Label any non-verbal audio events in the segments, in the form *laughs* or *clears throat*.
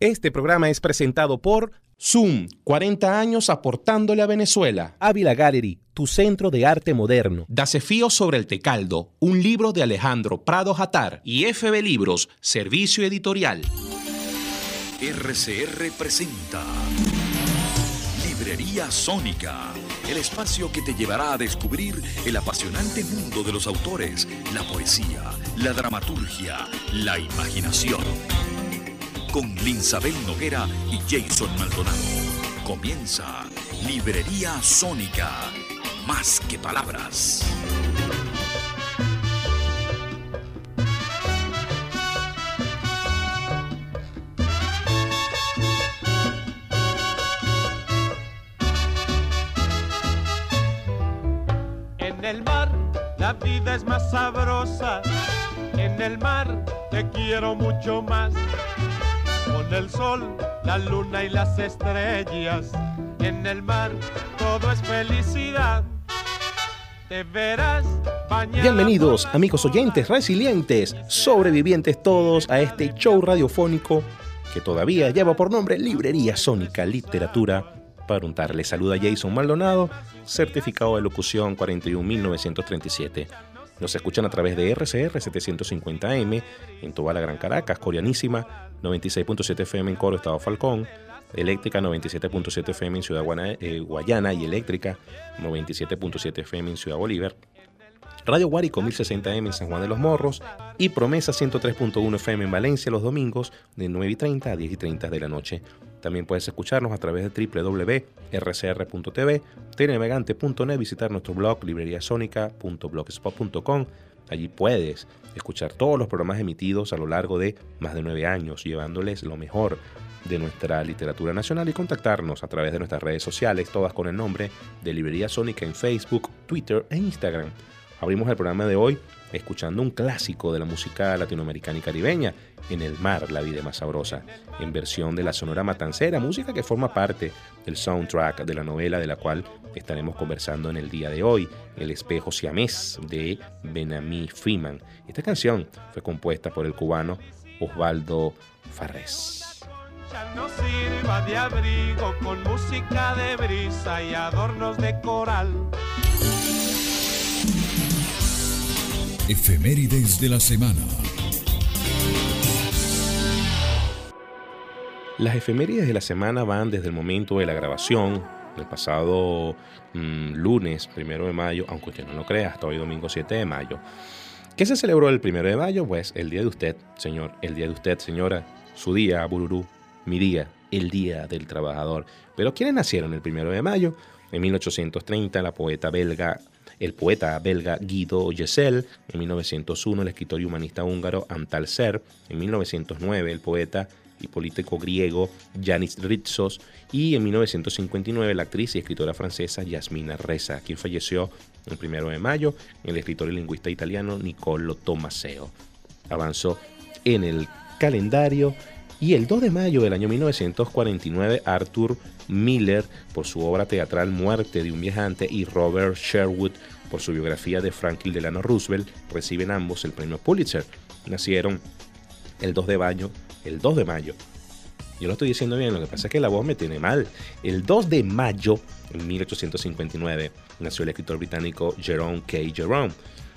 Este programa es presentado por Zoom, 40 años aportándole a Venezuela. Ávila Gallery, tu centro de arte moderno. Dasefío sobre el Tecaldo, un libro de Alejandro Prado Jatar. Y FB Libros, servicio editorial. RCR presenta Librería Sónica, el espacio que te llevará a descubrir el apasionante mundo de los autores, la poesía, la dramaturgia, la imaginación con Linsabel Noguera y Jason Maldonado. Comienza Librería Sónica, más que palabras. En el mar la vida es más sabrosa. En el mar te quiero mucho más con el sol, la luna y las estrellas. En el mar todo es felicidad. Te verás Bienvenidos, amigos oyentes resilientes, sobrevivientes todos a este show radiofónico que todavía lleva por nombre Librería Sónica Literatura. Para untar, le saluda Jason Maldonado, certificado de locución 41937. Nos escuchan a través de RCR 750M en toda la Gran Caracas, Coreanísima, 96.7 FM en Coro, Estado Falcón, Eléctrica 97.7 FM en Ciudad eh, Guayana y Eléctrica 97.7 FM en Ciudad Bolívar. Radio Guárico 1060M en San Juan de los Morros y Promesa 103.1 FM en Valencia los domingos de 9 y 30 a 10 y 30 de la noche. También puedes escucharnos a través de www.rcr.tv, tenevegante.net, visitar nuestro blog libreriasónica.blogspot.com. Allí puedes escuchar todos los programas emitidos a lo largo de más de nueve años, llevándoles lo mejor de nuestra literatura nacional y contactarnos a través de nuestras redes sociales, todas con el nombre de Librería Sónica en Facebook, Twitter e Instagram. Abrimos el programa de hoy escuchando un clásico de la música latinoamericana y caribeña, En el mar, la vida más sabrosa, en versión de la Sonora Matancera, música que forma parte del soundtrack de la novela de la cual estaremos conversando en el día de hoy, El espejo siamés de Benami Freeman. Esta canción fue compuesta por el cubano Osvaldo Farrés. No sirva de abrigo con música de brisa y adornos de coral. Efemérides de la semana. Las efemérides de la semana van desde el momento de la grabación, el pasado mm, lunes, primero de mayo, aunque usted no lo crea, hasta hoy domingo 7 de mayo. ¿Qué se celebró el primero de mayo? Pues el día de usted, señor, el día de usted, señora, su día, Bururú, mi día, el día del trabajador. Pero ¿quiénes nacieron el primero de mayo? En 1830, la poeta belga el poeta belga Guido Gesell, en 1901 el escritor y humanista húngaro Antal Ser, en 1909 el poeta y político griego Yanis Ritsos y en 1959 la actriz y escritora francesa Yasmina Reza, quien falleció el primero de mayo, el escritor y lingüista italiano Niccolo Tomaseo. Avanzó en el calendario y el 2 de mayo del año 1949 Arthur Miller por su obra teatral Muerte de un viajante y Robert Sherwood por su biografía de Franklin Delano Roosevelt reciben ambos el premio Pulitzer. Nacieron el 2 de mayo, el 2 de mayo. Yo lo estoy diciendo bien, lo que pasa es que la voz me tiene mal. El 2 de mayo en 1859 nació el escritor británico Jerome K. Jerome.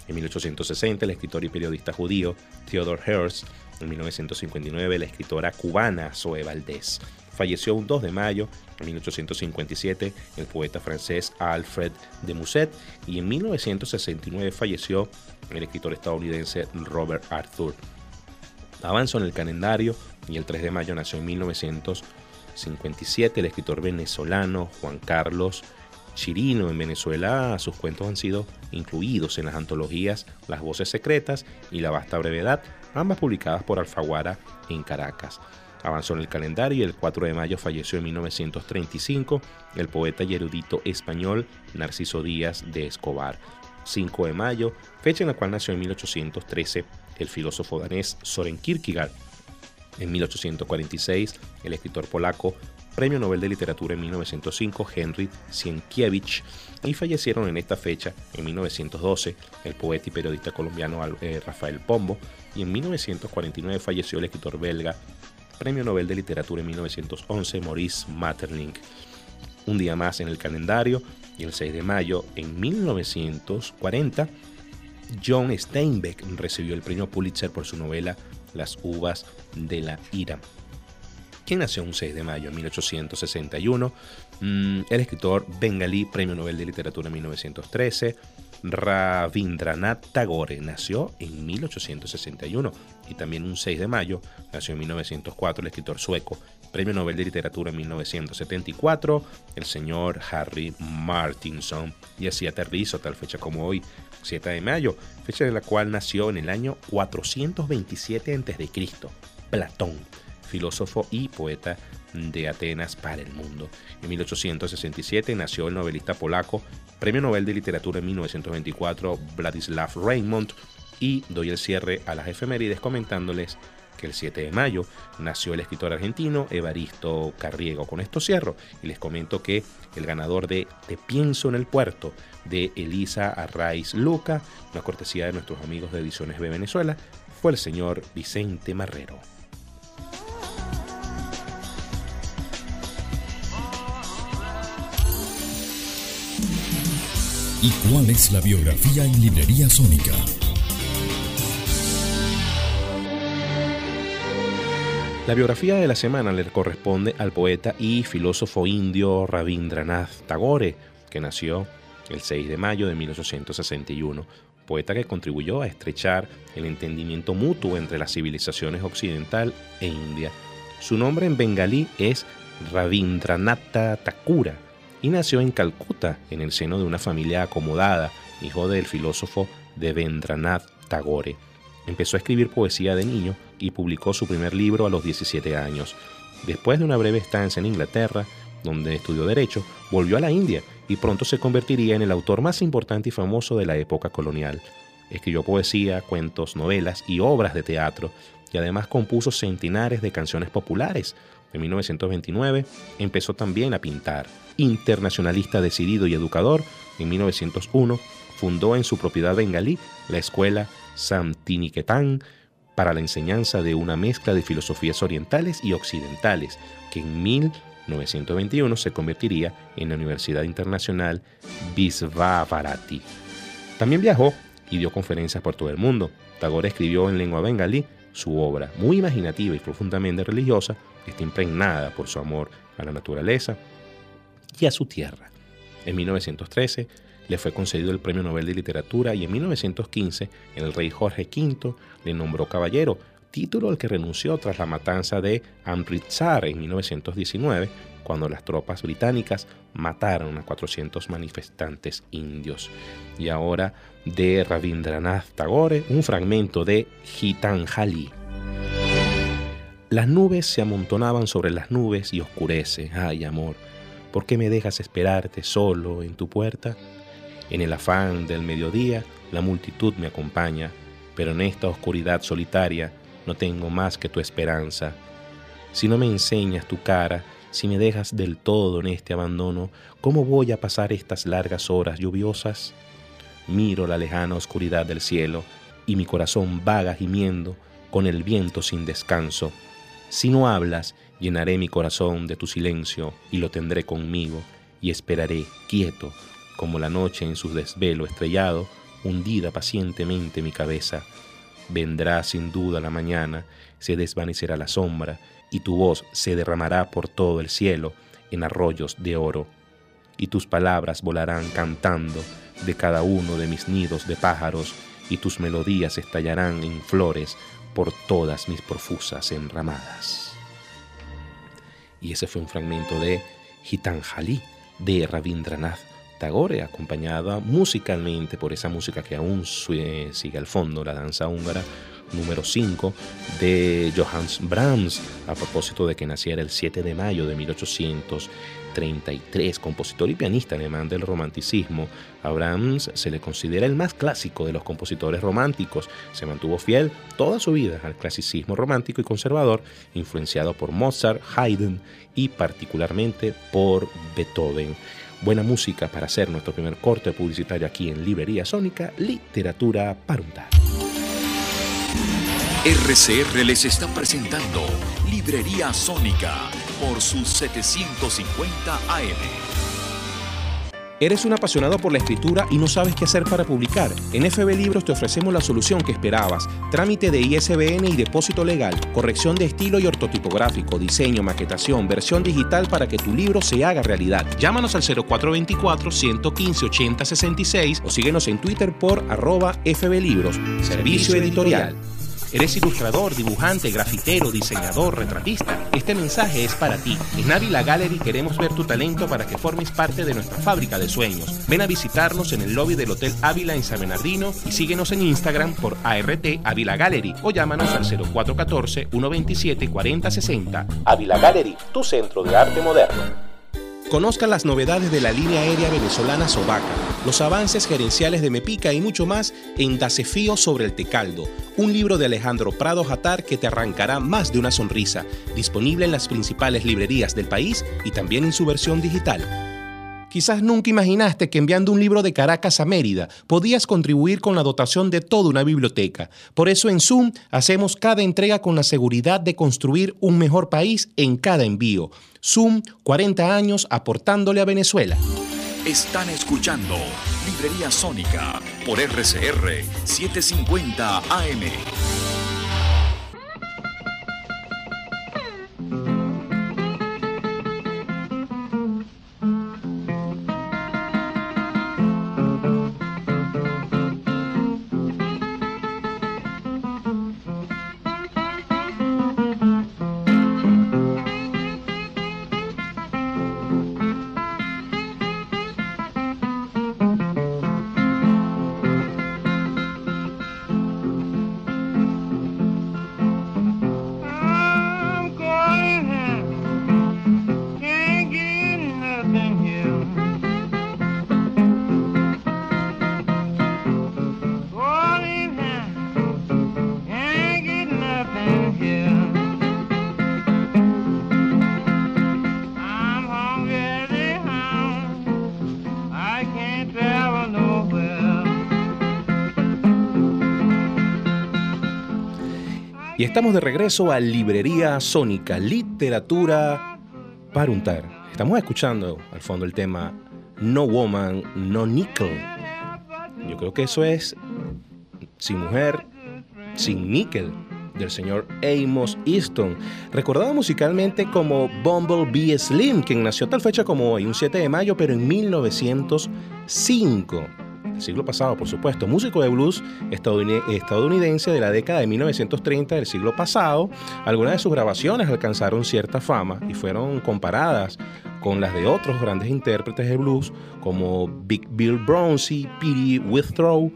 En 1860 el escritor y periodista judío Theodore Herzl. En 1959 la escritora cubana Zoe Valdés. Falleció un 2 de mayo en 1857 el poeta francés Alfred de Musset y en 1969 falleció el escritor estadounidense Robert Arthur. Avanzó en el calendario y el 3 de mayo nació en 1957 el escritor venezolano Juan Carlos Chirino. En Venezuela sus cuentos han sido incluidos en las antologías Las Voces Secretas y La Vasta Brevedad, ambas publicadas por Alfaguara en Caracas. Avanzó en el calendario y el 4 de mayo falleció en 1935 el poeta y erudito español Narciso Díaz de Escobar. 5 de mayo, fecha en la cual nació en 1813 el filósofo danés Soren Kierkegaard. En 1846, el escritor polaco, Premio Nobel de Literatura en 1905, Henry Sienkiewicz, y fallecieron en esta fecha, en 1912, el poeta y periodista colombiano eh, Rafael Pombo, y en 1949 falleció el escritor belga Premio Nobel de Literatura en 1911 Maurice Maeterlinck. Un día más en el calendario y el 6 de mayo en 1940 John Steinbeck recibió el premio Pulitzer por su novela Las uvas de la ira. ¿Quién nació un 6 de mayo de 1861? Mm, el escritor bengalí, Premio Nobel de Literatura en 1913. Rabindranath Tagore nació en 1861 y también un 6 de mayo nació en 1904 el escritor sueco, Premio Nobel de Literatura en 1974, el señor Harry Martinson. Y así aterrizo tal fecha como hoy, 7 de mayo, fecha de la cual nació en el año 427 a.C. Platón filósofo y poeta de Atenas para el mundo. En 1867 nació el novelista polaco, Premio Nobel de Literatura en 1924, Vladislav Raymond, y doy el cierre a las efemérides comentándoles que el 7 de mayo nació el escritor argentino Evaristo Carriego. Con esto cierro y les comento que el ganador de Te pienso en el puerto de Elisa Arraiz Luca, una cortesía de nuestros amigos de Ediciones de Venezuela, fue el señor Vicente Marrero. ¿Y cuál es la biografía en Librería Sónica? La biografía de la semana le corresponde al poeta y filósofo indio Rabindranath Tagore, que nació el 6 de mayo de 1861, poeta que contribuyó a estrechar el entendimiento mutuo entre las civilizaciones occidental e india. Su nombre en bengalí es Rabindranath Thakura y nació en Calcuta, en el seno de una familia acomodada, hijo del filósofo Devendranath Tagore. Empezó a escribir poesía de niño y publicó su primer libro a los 17 años. Después de una breve estancia en Inglaterra, donde estudió Derecho, volvió a la India y pronto se convertiría en el autor más importante y famoso de la época colonial. Escribió poesía, cuentos, novelas y obras de teatro, y además compuso centenares de canciones populares. En 1929 empezó también a pintar internacionalista decidido y educador, en 1901 fundó en su propiedad bengalí la escuela Santiniketan para la enseñanza de una mezcla de filosofías orientales y occidentales, que en 1921 se convertiría en la Universidad Internacional Visvavarati. También viajó y dio conferencias por todo el mundo. Tagore escribió en lengua bengalí su obra, muy imaginativa y profundamente religiosa, está impregnada por su amor a la naturaleza, y a su tierra. En 1913 le fue concedido el Premio Nobel de Literatura y en 1915 el rey Jorge V le nombró caballero, título al que renunció tras la matanza de Amritsar en 1919, cuando las tropas británicas mataron a 400 manifestantes indios. Y ahora de Rabindranath Tagore, un fragmento de Gitanjali. Las nubes se amontonaban sobre las nubes y oscurece, ay amor, ¿Por qué me dejas esperarte solo en tu puerta? En el afán del mediodía, la multitud me acompaña, pero en esta oscuridad solitaria no tengo más que tu esperanza. Si no me enseñas tu cara, si me dejas del todo en este abandono, ¿cómo voy a pasar estas largas horas lluviosas? Miro la lejana oscuridad del cielo y mi corazón vaga gimiendo con el viento sin descanso. Si no hablas Llenaré mi corazón de tu silencio y lo tendré conmigo y esperaré quieto como la noche en su desvelo estrellado, hundida pacientemente mi cabeza. Vendrá sin duda la mañana, se desvanecerá la sombra y tu voz se derramará por todo el cielo en arroyos de oro. Y tus palabras volarán cantando de cada uno de mis nidos de pájaros y tus melodías estallarán en flores por todas mis profusas enramadas. Y ese fue un fragmento de Gitanjali de Rabindranath Tagore, acompañada musicalmente por esa música que aún sigue al fondo, la danza húngara número 5 de Johannes Brahms, a propósito de que naciera el 7 de mayo de 1800 33, compositor y pianista alemán del romanticismo. A Brahms se le considera el más clásico de los compositores románticos. Se mantuvo fiel toda su vida al clasicismo romántico y conservador, influenciado por Mozart, Haydn y particularmente por Beethoven. Buena música para hacer nuestro primer corte publicitario aquí en Librería Sónica, Literatura para RCR les está presentando Librería Sónica por sus 750 AM. ¿Eres un apasionado por la escritura y no sabes qué hacer para publicar? En FB Libros te ofrecemos la solución que esperabas. Trámite de ISBN y depósito legal, corrección de estilo y ortotipográfico, diseño, maquetación, versión digital para que tu libro se haga realidad. Llámanos al 0424-115-8066 o síguenos en Twitter por arroba FB Libros. Servicio editorial. ¿Eres ilustrador, dibujante, grafitero, diseñador, retratista? Este mensaje es para ti. En Ávila Gallery queremos ver tu talento para que formes parte de nuestra fábrica de sueños. Ven a visitarnos en el lobby del Hotel Ávila en San Bernardino y síguenos en Instagram por ART Ávila Gallery o llámanos al 0414-127-4060. Ávila Gallery, tu centro de arte moderno. Conozcan las novedades de la línea aérea venezolana Sobaca, los avances gerenciales de Mepica y mucho más en Dacefío sobre el Tecaldo, un libro de Alejandro Prado Jatar que te arrancará más de una sonrisa, disponible en las principales librerías del país y también en su versión digital. Quizás nunca imaginaste que enviando un libro de Caracas a Mérida podías contribuir con la dotación de toda una biblioteca. Por eso en Zoom hacemos cada entrega con la seguridad de construir un mejor país en cada envío. Zoom, 40 años aportándole a Venezuela. Están escuchando Librería Sónica por RCR 750 AM. Y estamos de regreso a Librería Sónica, literatura para untar. Estamos escuchando al fondo el tema No Woman, No Nickel. Yo creo que eso es sin mujer, sin níquel del señor Amos Easton, recordado musicalmente como Bumblebee Slim, quien nació tal fecha como hoy, un 7 de mayo, pero en 1905 siglo pasado, por supuesto, músico de blues estadounidense de la década de 1930 del siglo pasado. Algunas de sus grabaciones alcanzaron cierta fama y fueron comparadas con las de otros grandes intérpretes de blues como Big Bill Bronzy, Petey Withrow,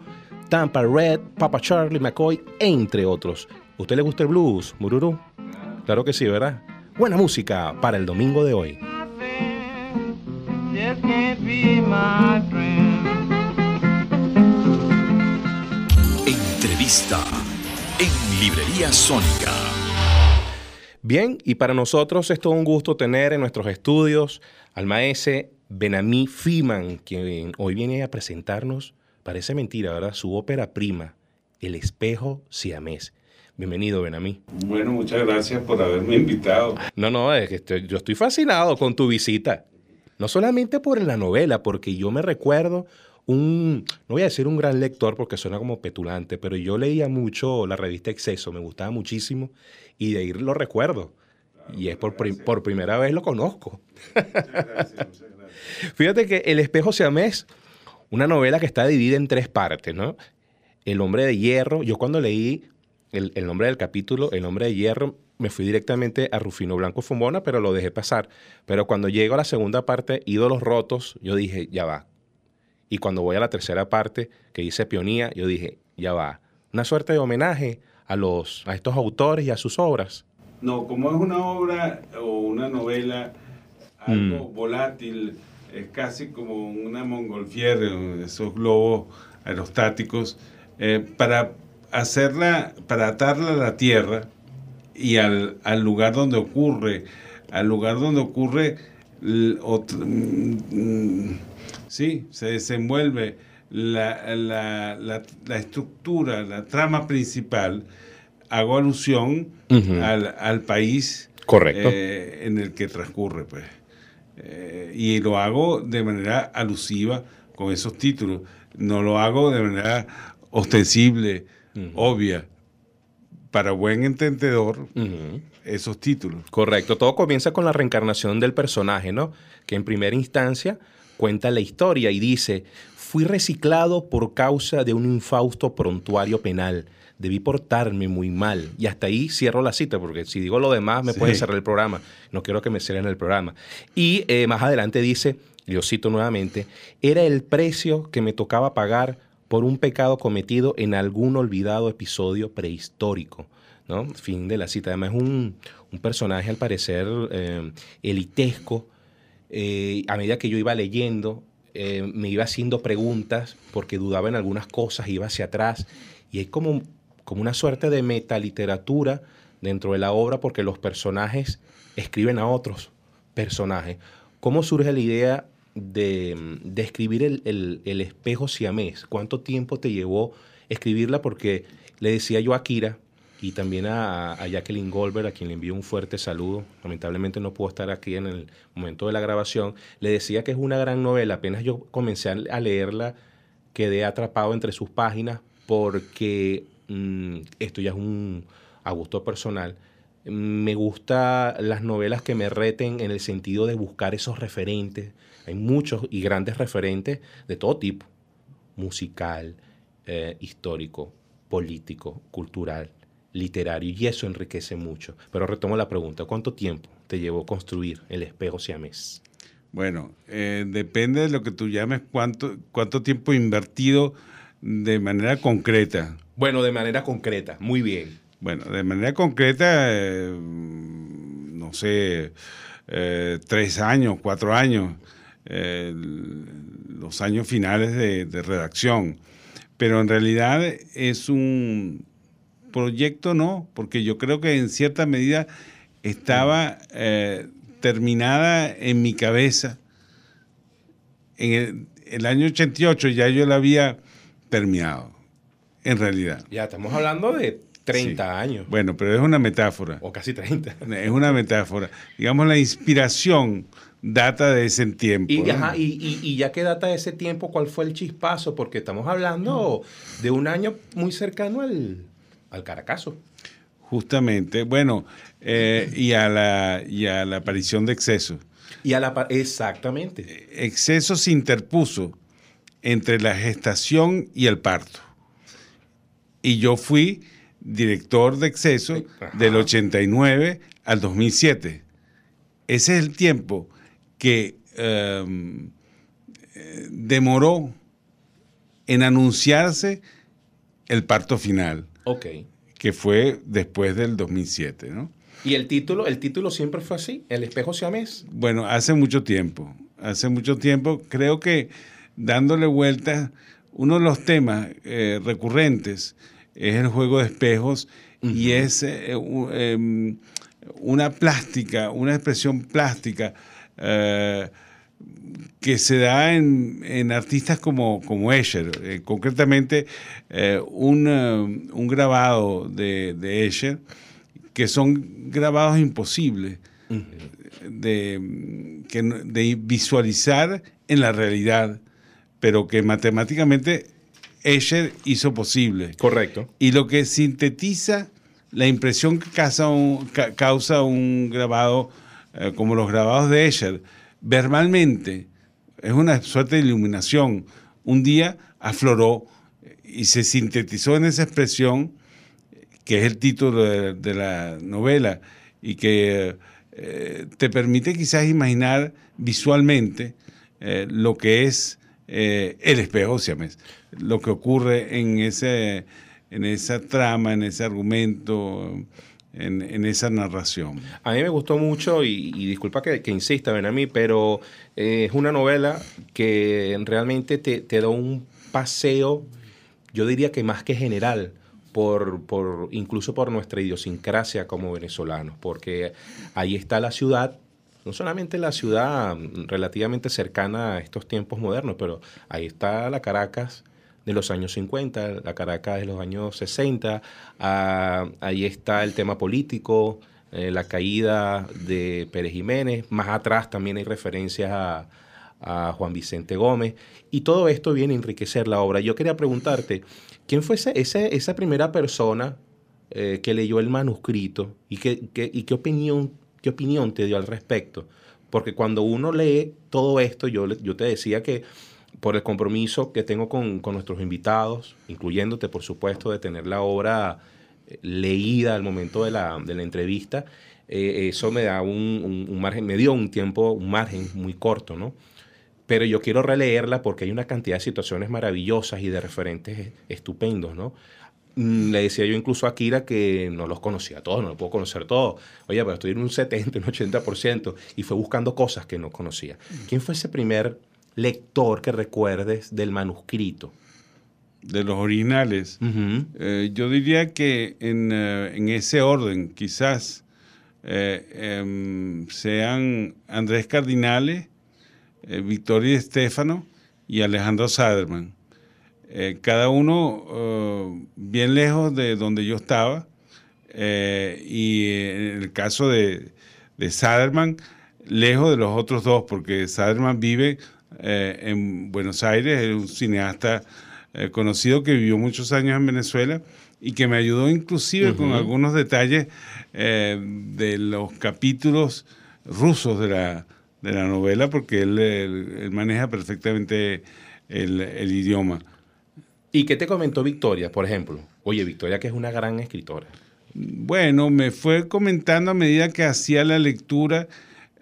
Tampa Red, Papa Charlie McCoy, entre otros. ¿Usted le gusta el blues, Mururu? Claro que sí, ¿verdad? Buena música para el domingo de hoy. En Librería Sónica. Bien, y para nosotros es todo un gusto tener en nuestros estudios al maese Benamí Fiman, quien hoy viene a presentarnos, parece mentira, ¿verdad? Su ópera prima, El espejo siamés. Bienvenido, Benamí. Bueno, muchas gracias por haberme invitado. No, no, es que yo estoy fascinado con tu visita. No solamente por la novela, porque yo me recuerdo un, no voy a decir un gran lector porque suena como petulante, pero yo leía mucho la revista Exceso, me gustaba muchísimo y de ahí lo recuerdo. y es por, por, primera vez lo conozco. Muchas gracias, muchas gracias. Fíjate que El espejo siamés, una novela que está dividida en tres partes, ¿no? El hombre de hierro, yo cuando leí el, el nombre del capítulo, El hombre de hierro, me fui directamente a Rufino Blanco Fumbona, pero lo dejé pasar. Pero cuando llego a la segunda parte, Ídolos Rotos, yo dije, ya va, y cuando voy a la tercera parte, que dice Pionía, yo dije, ya va, una suerte de homenaje a, los, a estos autores y a sus obras. No, como es una obra o una novela algo mm. volátil, es casi como una mongolfiera, esos globos aerostáticos, eh, para hacerla, para atarla a la tierra y al, al lugar donde ocurre, al lugar donde ocurre otro, mm, ¿sí? se desenvuelve la, estructura, la trama principal, hago alusión al, país Correcto. Eh, en el que transcurre, pues. Eh, y lo hago de manera alusiva con esos títulos. No lo hago de manera ostensible, obvia, para buen entendedor, esos títulos. Correcto. Todo comienza con la reencarnación del personaje, ¿no? Que en primera instancia cuenta la historia y dice, fui reciclado por causa de un infausto prontuario penal. Debí portarme muy mal. Y hasta ahí cierro la cita, porque si digo lo demás me puede cerrar el programa. No quiero que me cierren el programa. Y eh, más adelante dice, yo cito nuevamente, era el precio que me tocaba pagar por un pecado cometido en algún olvidado episodio prehistórico. ¿no? Fin de la cita. Además es un, personaje al parecer eh, elitesco. Eh, a medida que yo iba leyendo, eh, me iba haciendo preguntas porque dudaba en algunas cosas, iba hacia atrás. Y hay como, como una suerte de metaliteratura dentro de la obra porque los personajes escriben a otros personajes. ¿Cómo surge la idea de, escribir el, espejo siamés? ¿Cuánto tiempo te llevó escribirla? Porque le decía yo a Kira y también a, Jacqueline Goldberg, a quien le envío un fuerte saludo. Lamentablemente no puedo estar aquí en el momento de la grabación. Le decía que es una gran novela. Apenas yo comencé a leerla, quedé atrapado entre sus páginas porque mm, esto ya es un a gusto personal. Me gustan las novelas que me reten en el sentido de buscar esos referentes, hay muchos y grandes referentes de todo tipo, musical, eh, histórico, político, cultural, literario, y eso enriquece mucho. Pero retomo la pregunta, ¿cuánto tiempo te llevó construir el espejo siamés? Bueno, eh, depende de lo que tú llames, cuánto, cuánto tiempo invertido de manera concreta. Bueno, de manera concreta, muy bien. Bueno, de manera concreta, eh, no sé, tres años, cuatro años los años finales de, redacción. Pero en realidad es un proyecto, no, porque yo creo que en cierta medida estaba eh, terminada en mi cabeza. En el, año 88 ya yo la había terminado, en realidad. Ya estamos hablando de 30 años. Bueno, pero es una metáfora. O casi 30. *laughs* Es una metáfora. Digamos, la inspiración data de ese tiempo. Y, y, ya que data de ese tiempo, ¿cuál fue el chispazo? Porque estamos hablando de un año muy cercano al, al Caracazo. Justamente, bueno, eh, y, a la, y a la aparición de exceso. Y a la, exactamente. Exceso se interpuso entre la gestación y el parto. Y yo fui director de exceso del 89 al 2007. Ese es el tiempo que em, demoró en anunciarse el parto final. Ok. Que fue después del 2007, ¿no? ¿Y el título, el título siempre fue así? ¿El espejo siamés? Bueno, hace mucho tiempo. Hace mucho tiempo. Creo que dándole vueltas, uno de los temas eh, recurrentes es el juego de espejos y es eh, em, una plástica, una expresión plástica eh, que se da en, artistas como, como Escher. Eh, concretamente, eh, un, grabado de, de, Escher, que son grabados imposibles de, de visualizar en la realidad, pero que matemáticamente Escher hizo posible. Correcto. Y lo que sintetiza la impresión que causa un, causa un grabado eh, como los grabados de Escher, verbalmente, es una suerte de iluminación. Un día afloró y se sintetizó en esa expresión, que es el título de, la novela, y que eh, te permite quizás imaginar visualmente eh, lo que es el espejo siames, lo que ocurre en, ese, en esa trama, en ese argumento, en, esa narración. A mí me gustó mucho, y, disculpa que, insista, ven a mí, pero eh, es una novela que realmente te, da un paseo, yo diría que más que general, por, incluso por nuestra idiosincrasia como venezolanos, porque ahí está la ciudad, no solamente la ciudad relativamente cercana a estos tiempos modernos, pero ahí está la Caracas de los años 50, la Caracas de los años 60, ah, ahí está el tema político, eh, la caída de Pérez Jiménez, más atrás también hay referencias a, Juan Vicente Gómez, y todo esto viene a enriquecer la obra. Yo quería preguntarte, ¿quién fue esa primera persona eh, que leyó el manuscrito y, qué, y qué, opinión, qué opinión te dio al respecto? Porque cuando uno lee todo esto, yo, yo te decía que por el compromiso que tengo con, con nuestros invitados, incluyéndote, por supuesto, de tener la obra leída al momento de la, de la entrevista, eh, eso me da un, un, margen, me dio un tiempo, un margen muy corto, ¿no? Pero yo quiero releerla porque hay una cantidad de situaciones maravillosas y de referentes estupendos, ¿no? Mm, le decía yo incluso a Kira que no los conocía todos, no los puedo conocer todos. Oye, pero estoy en un 70, un 80%, y fue buscando cosas que no conocía. ¿Quién fue ese primer lector que recuerdes del manuscrito? de los originales. Eh, yo diría que en, eh, ese orden, quizás eh, em, sean Andrés Cardinale, Victoria Estefano y Alejandro Saderman. cada uno bien lejos de donde yo estaba. y en el caso de, de Saderman, lejos de los otros dos, porque Saderman vive en Buenos Aires, es un cineasta eh, conocido que vivió muchos años en Venezuela y que me ayudó inclusive con algunos detalles eh, de los capítulos rusos de la, de la novela, porque él, maneja perfectamente el, el, idioma. ¿Y qué te comentó Victoria, por ejemplo? Oye, Victoria que es una gran escritora. Bueno, me fue comentando a medida que hacía la lectura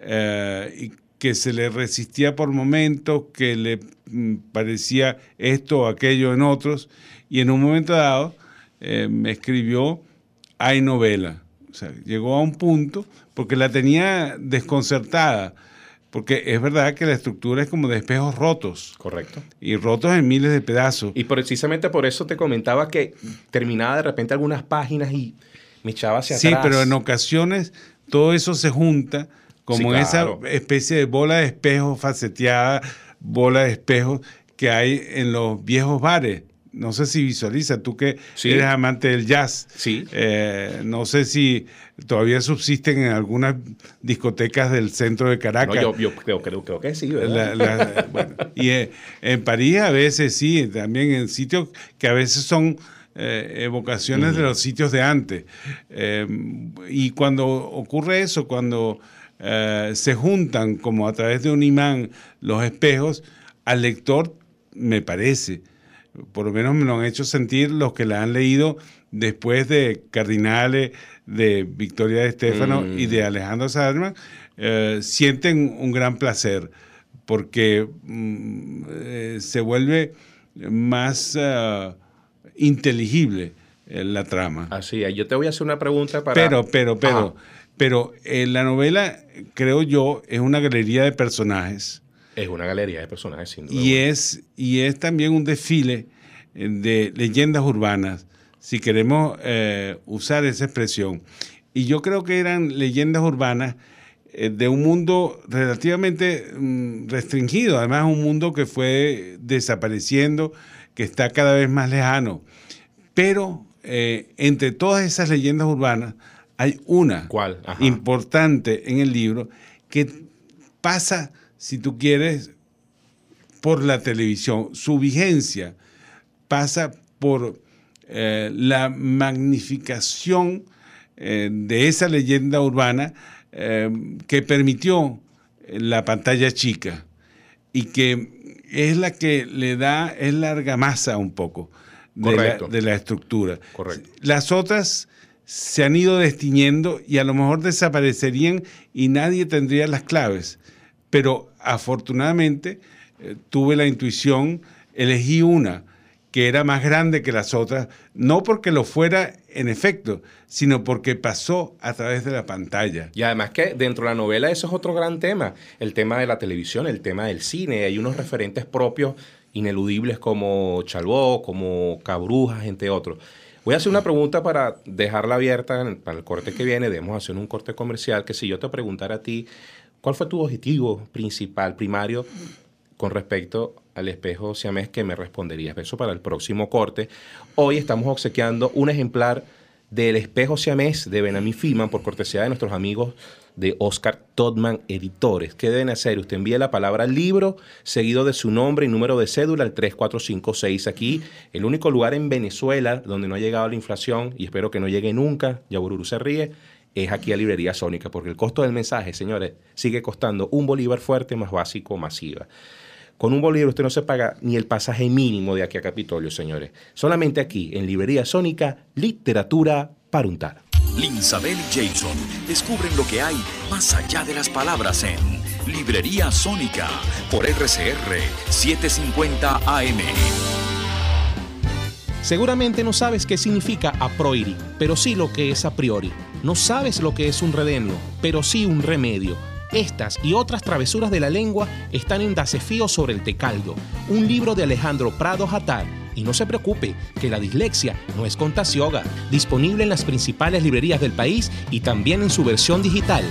eh, y que se le resistía por momentos, que le mm, parecía esto o aquello en otros, y en un momento dado eh, me escribió Hay novela. O sea, llegó a un punto porque la tenía desconcertada, porque es verdad que la estructura es como de espejos rotos. Correcto. Y rotos en miles de pedazos. Y precisamente por eso te comentaba que terminaba de repente algunas páginas y me echaba hacia atrás. Sí, pero en ocasiones todo eso se junta como esa especie de bola de espejo faceteada, bola de espejo que hay en los viejos bares. No sé si visualiza, tú que eres amante del jazz. Sí. Eh, no sé si todavía subsisten en algunas discotecas del centro de Caracas. No, yo, creo, creo, que sí, *laughs* y eh, en París a veces sí, también en sitios que a veces son eh, evocaciones de los sitios de antes. y cuando ocurre eso, cuando eh, se juntan como a través de un imán los espejos, al lector me parece, por lo menos me lo han hecho sentir los que la han leído después de Cardinales, de Victoria de Estefano y de mm. Alejandro Saderman, eh, sienten un gran placer porque mm, eh, se vuelve más inteligible la trama. Así es. Yo te voy a hacer una pregunta para... Pero, pero, pero, pero eh, la novela, creo yo, es una galería de personajes. Es una galería de personajes, sin duda. Y es, y es también un desfile eh, de leyendas urbanas, si queremos eh, usar esa expresión. Y yo creo que eran leyendas urbanas de un mundo relativamente mm, restringido, además un mundo que fue desapareciendo, que está cada vez más lejano. Pero entre todas esas leyendas urbanas, hay una importante en el libro que pasa, si tú quieres, por la televisión. Su vigencia pasa por eh, la magnificación eh, de esa leyenda urbana eh, que permitió la pantalla chica y que es la que le da, es la argamasa un poco de, la, de la, estructura. Correcto. Las otras se han ido destiñendo y a lo mejor desaparecerían y nadie tendría las claves. Pero afortunadamente eh, tuve la intuición, elegí una que era más grande que las otras, no porque lo fuera en efecto, sino porque pasó a través de la pantalla. Y además que dentro de la novela eso es otro gran tema, el tema de la televisión, el tema del cine, hay unos referentes propios ineludibles como Chalbó, como Cabrujas, entre otros. Voy a hacer una pregunta para dejarla abierta para el corte que viene. Debemos hacer un corte comercial. Que si yo te preguntara a ti, ¿cuál fue tu objetivo principal, primario, con respecto al espejo siamés que me responderías. Eso para el próximo corte. Hoy estamos obsequiando un ejemplar del espejo siamés de Benami Fiman por cortesía de nuestros amigos de Oscar Todman Editores. ¿Qué deben hacer? Usted envía la palabra libro seguido de su nombre y número de cédula al 3456. Aquí, el único lugar en Venezuela donde no ha llegado la inflación y espero que no llegue nunca, Yabururu se ríe, es aquí a Librería Sónica, porque el costo del mensaje, señores, sigue costando un bolívar fuerte más básico masiva. Con un bolívar usted no se paga ni el pasaje mínimo de aquí a Capitolio, señores. Solamente aquí, en Librería Sónica, literatura para untar. Linsabel y Jason descubren lo que hay más allá de las palabras en Librería Sónica por RCR 750 AM. Seguramente no sabes qué significa a priori, pero sí lo que es a priori. No sabes lo que es un redemio, pero sí un remedio. Estas y otras travesuras de la lengua están en Dacefío sobre el Tecaldo, un libro de Alejandro Prado Jatar. Y no se preocupe, que la dislexia no es contagiosa, disponible en las principales librerías del país y también en su versión digital.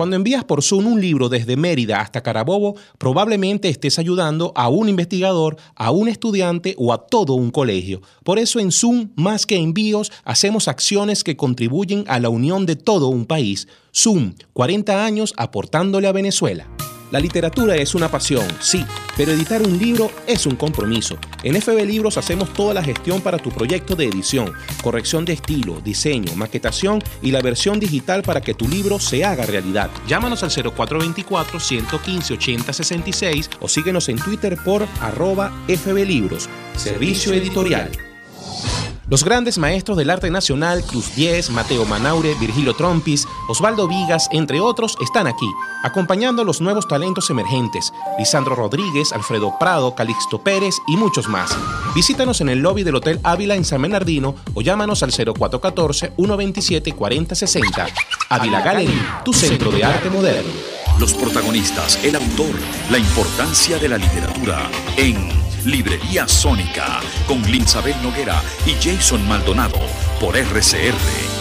Cuando envías por Zoom un libro desde Mérida hasta Carabobo, probablemente estés ayudando a un investigador, a un estudiante o a todo un colegio. Por eso en Zoom, más que envíos, hacemos acciones que contribuyen a la unión de todo un país. Zoom, 40 años aportándole a Venezuela. La literatura es una pasión, sí, pero editar un libro es un compromiso. En FB Libros hacemos toda la gestión para tu proyecto de edición, corrección de estilo, diseño, maquetación y la versión digital para que tu libro se haga realidad. Llámanos al 0424-115-8066 o síguenos en Twitter por arroba FB Libros, servicio editorial. Los grandes maestros del arte nacional, Cruz Diez, Mateo Manaure, Virgilio Trompis, Osvaldo Vigas, entre otros, están aquí, acompañando a los nuevos talentos emergentes, Lisandro Rodríguez, Alfredo Prado, Calixto Pérez y muchos más. Visítanos en el lobby del Hotel Ávila en San Bernardino o llámanos al 0414-127-4060. Ávila Gallery, tu centro de arte moderno. Los protagonistas, el autor, la importancia de la literatura en Librería Sónica con Linsabel Noguera y Jason Maldonado por RCR.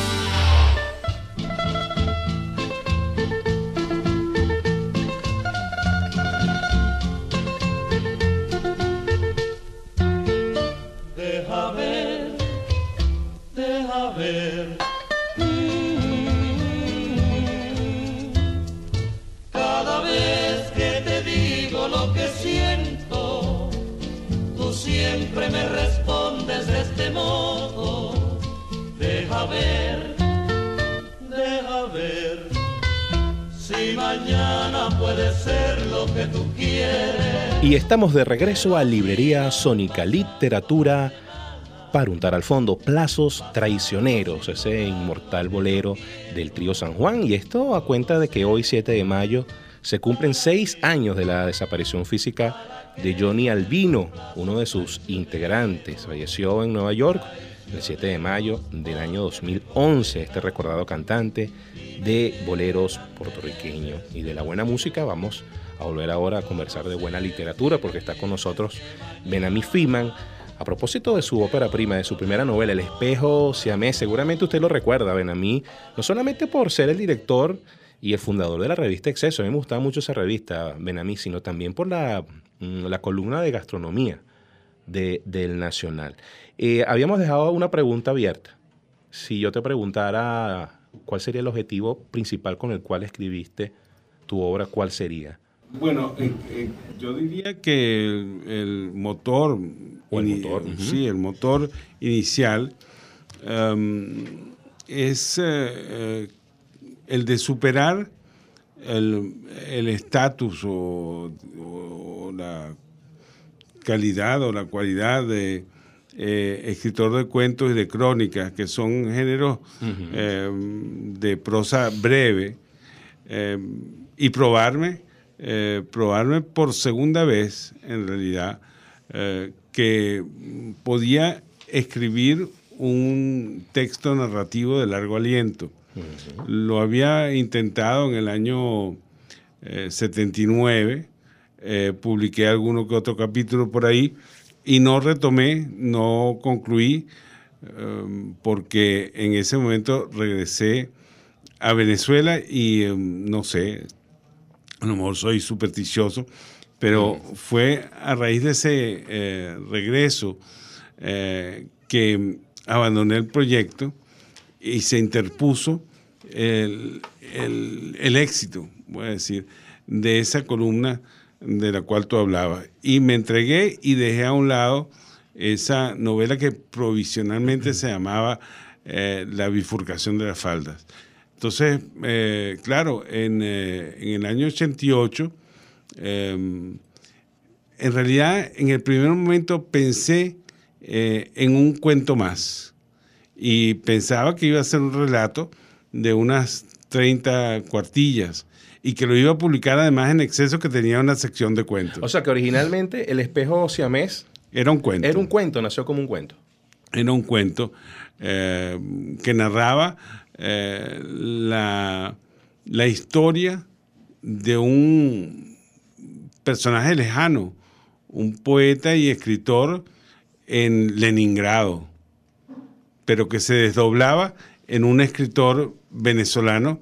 Siempre me respondes de este modo. Deja ver, deja ver. Si mañana puede ser lo que tú quieres. Y estamos de regreso a Librería Sónica Literatura para untar al fondo Plazos Traicioneros, ese inmortal bolero del trío San Juan. Y esto a cuenta de que hoy, 7 de mayo, se cumplen seis años de la desaparición física de Johnny Albino, uno de sus integrantes. Falleció en Nueva York el 7 de mayo del año 2011, este recordado cantante de boleros puertorriqueños y de la buena música. Vamos a volver ahora a conversar de buena literatura porque está con nosotros Benami Fiman. A propósito de su ópera prima, de su primera novela, El espejo siamés, seguramente usted lo recuerda, Benami, no solamente por ser el director y el fundador de la revista Exceso, a mí me gustaba mucho esa revista, Benami, sino también por la, mm, la columna de gastronomía de, del Nacional. Eh, habíamos dejado una pregunta abierta. Si yo te preguntara cuál sería el objetivo principal con el cual escribiste tu obra, ¿cuál sería? Bueno, eh, eh, yo diría que el, el motor, O el motor, sí, el motor inicial em, es el de superar el el estatus o, o la calidad o la cualidad de eh, escritor de cuentos y de crónicas, que son géneros eh, de prosa breve, eh, y probarme, probarme por segunda vez, en realidad, que podía escribir un texto narrativo de largo aliento. Lo había intentado en el año eh, 79, eh, publiqué alguno que otro capítulo por ahí y no retomé, no concluí, eh, porque en ese momento regresé a Venezuela y eh, no sé, a lo mejor soy supersticioso pero fue a raíz de ese eh, regreso eh, que abandoné el proyecto y se interpuso el, el, éxito, voy a decir, de esa columna de la cual tú hablabas. Y me entregué y dejé a un lado esa novela que provisionalmente se llamaba eh, La bifurcación de las faldas. Entonces, eh, claro, en, eh, en, el año 88, em, en realidad en el primer momento pensé en un cuento más y pensaba que iba a ser un relato de unas 30 cuartillas y que lo iba a publicar además en exceso que tenía una sección de cuentos. O sea que originalmente el espejo siamés era un cuento. Era un cuento, nació como un cuento. Era un cuento eh, que narraba eh, la, la historia de un personaje lejano, un poeta y escritor en Leningrado, pero que se desdoblaba en un escritor venezolano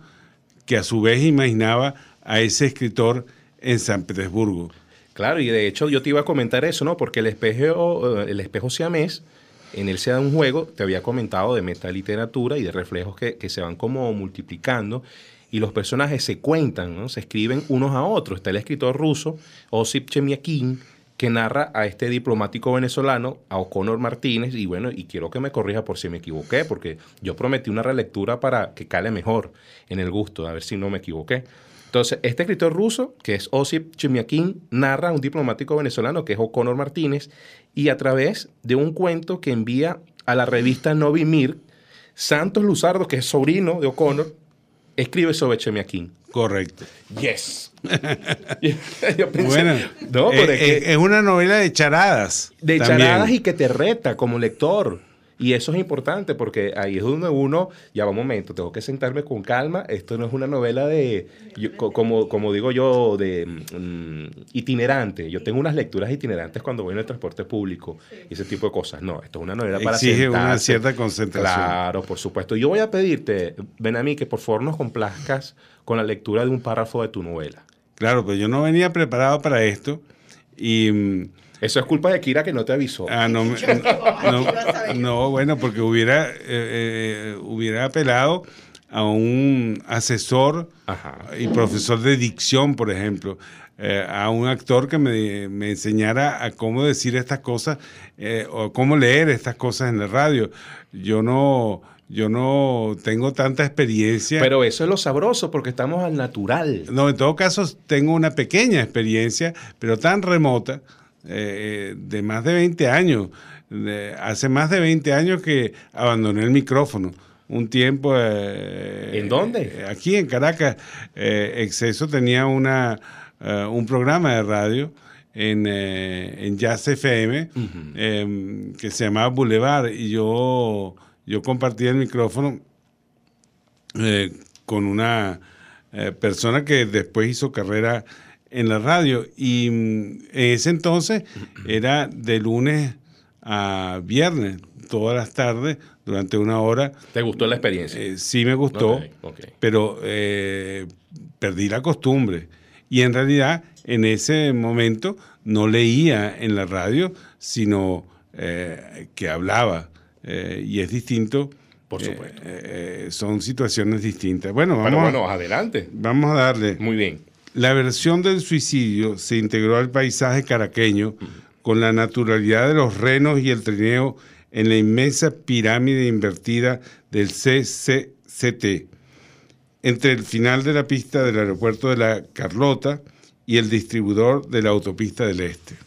que a su vez imaginaba a ese escritor en San Petersburgo. Claro, y de hecho yo te iba a comentar eso, ¿no? Porque el espejo, eh, el espejo siamés, en él se da un juego, te había comentado de metaliteratura y de reflejos que, se van como multiplicando y los personajes se cuentan, ¿no? se escriben unos a otros. Está el escritor ruso, Osip Chemiakin, que narra a este diplomático venezolano, a O'Connor Martínez, y bueno, y quiero que me corrija por si me equivoqué, porque yo prometí una relectura para que cale mejor en el gusto, a ver si no me equivoqué. Entonces, este escritor ruso, que es Osip Chemiakin, narra a un diplomático venezolano, que es O'Connor Martínez, y a través de un cuento que envía a la revista Novi Mir, Santos Luzardo, que es sobrino de O'Connor, escribe sobre Chemiakin. Correcto. Yes. *laughs* bueno, no, eh, eh, es, una novela de charadas. De charadas y que te reta como lector. Y eso es importante porque ahí es donde uno, ya va un momento, tengo que sentarme con calma. Esto no es una novela de, como, como digo yo, de mm, itinerante. Yo tengo unas lecturas itinerantes cuando voy en el transporte público y ese tipo de cosas. No, esto es una novela para Exige una cierta concentración. Claro, por supuesto. Yo voy a pedirte, ven a mí, que por favor nos complazcas con la lectura de un párrafo de tu novela. Claro, pero yo no venía preparado para esto y mm, eso es culpa de Kira que no te avisó. Ah, no, *laughs* no, bueno, porque hubiera, eh, eh, hubiera apelado a un asesor y profesor de dicción, por ejemplo, eh, a un actor que me, enseñara a cómo decir estas cosas o cómo leer estas cosas en la radio. Yo no, yo no tengo tanta experiencia. Pero eso es lo sabroso, porque estamos al natural. No, en todo caso tengo una pequeña experiencia, pero tan remota eh, de más de 20 años. hace más de 20 años que abandoné el micrófono. Un tiempo... Eh, ¿En dónde? Eh, aquí en Caracas. Exceso tenía una, un programa de radio en, en Jazz FM em, que se llamaba Boulevard y yo, yo compartía el micrófono con una persona que después hizo carrera en la radio. Y mm, en ese entonces *clears throat* era de lunes a viernes, todas las tardes, durante una hora. ¿Te gustó la experiencia? Eh, sí me gustó, pero eh, perdí la costumbre. Y en realidad, en ese momento, no leía en la radio, sino eh, que hablaba. y es distinto. Por supuesto. son situaciones distintas. Bueno, vamos, bueno, adelante. Vamos a darle. Muy bien. La versión del suicidio se integró al paisaje caraqueño con la naturalidad de los renos y el trineo en la inmensa pirámide invertida del CCCT, entre el final de la pista del aeropuerto de la Carlota y el distribuidor de la autopista del Este.